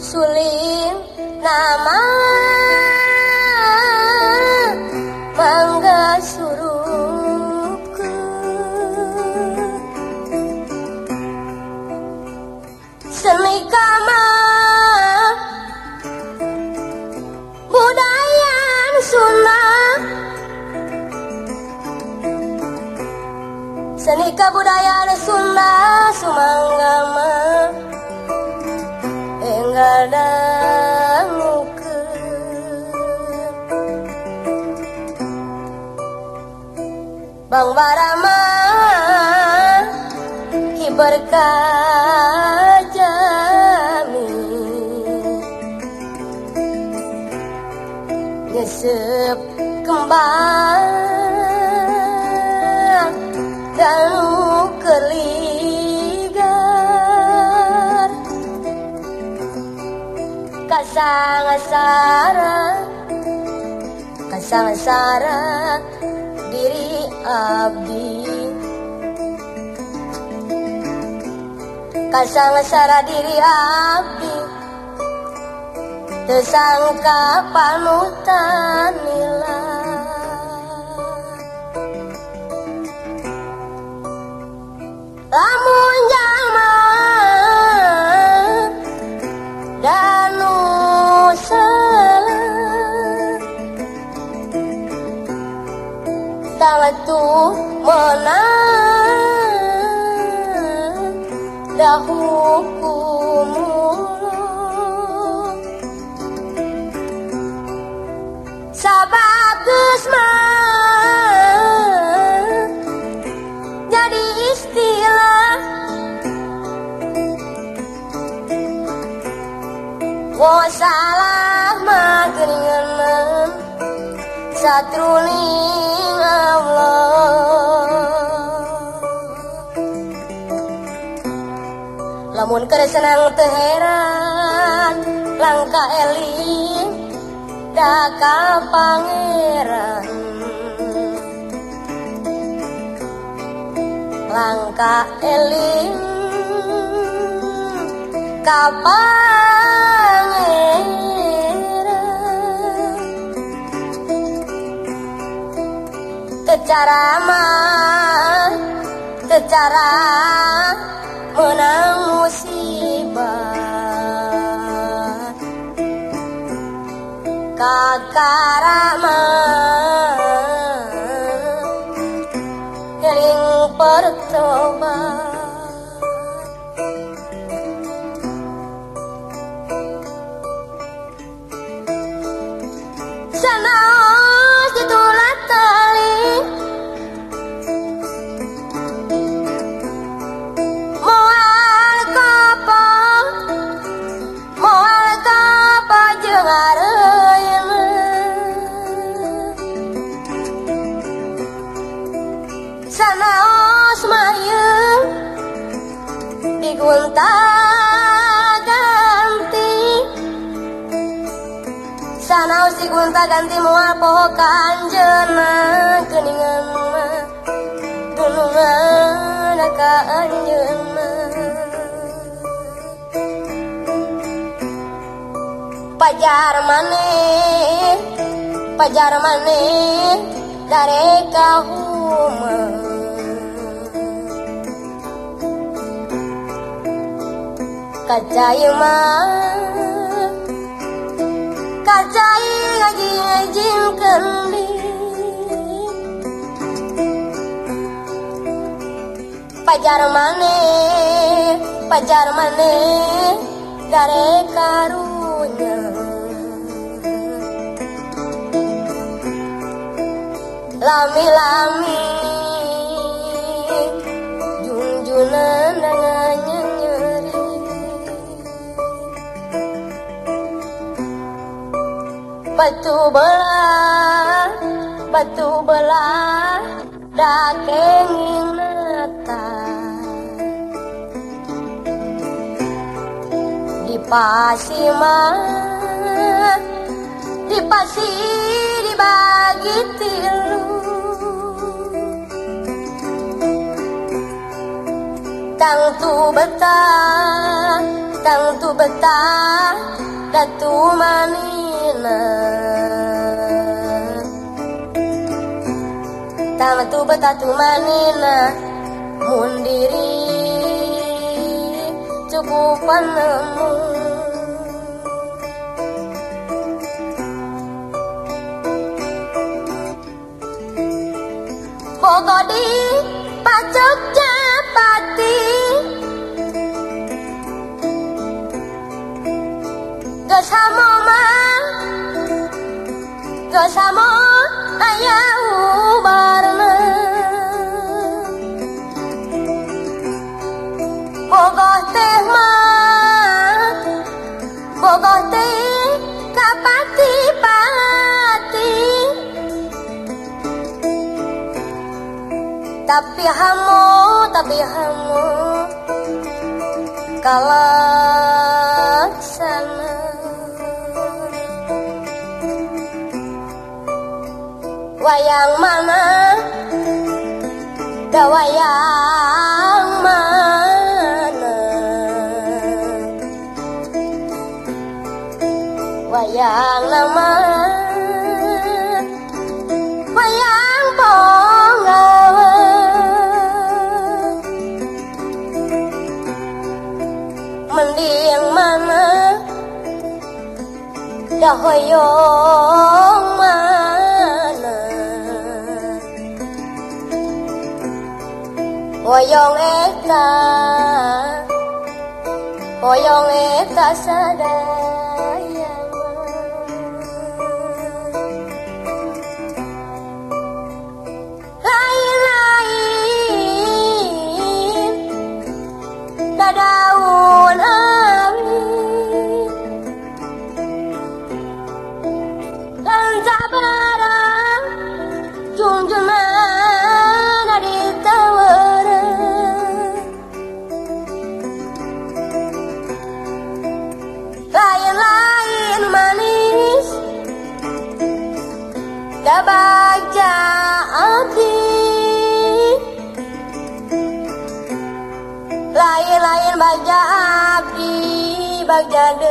Suling nama seni kebudayaan Sunda sumanggama enggal dangukeun Bang Barama hiberkajami nyesep kembang dan keligar. Kasang sara kasang sara diri abdi. Kasang sara diri abdi. Tersangka panutan nila Sabagus mah jadi istilah. Salah mah geuningan lamun keur senang teu heran langka eling da ka pangeran. Langka eling ka pangeran Tecara mah Tecara kakaraman Ning bertobat Senang Sanaos digunta ganti moal poho kanjeuna geuningan mah Dunungan ka Pajar maneh Pajar maneh Dare kahuma Kacai mah ngajing-ngajing keling Pajar mane, pajar mane Gare karunya. Lami-lami Batu belah Batu belah Dakenging nata Di pasimah Di pasi dibagi tilu Tang tu betah Tang tu betah Datu manina Tang tu betah tu manina Mundiri Cukup panemu Pokok di Jogja Pati Gesamo Tapi hamu, tapi hamu Kalaksana Wayang mana? Da wayang mana? Wayang nama? Wayang ponggawa Mending mana? Dahoyong mana eka Hoyong eka sadayang Lain-lain Dadaun ami Dan sabarang Junjungan again.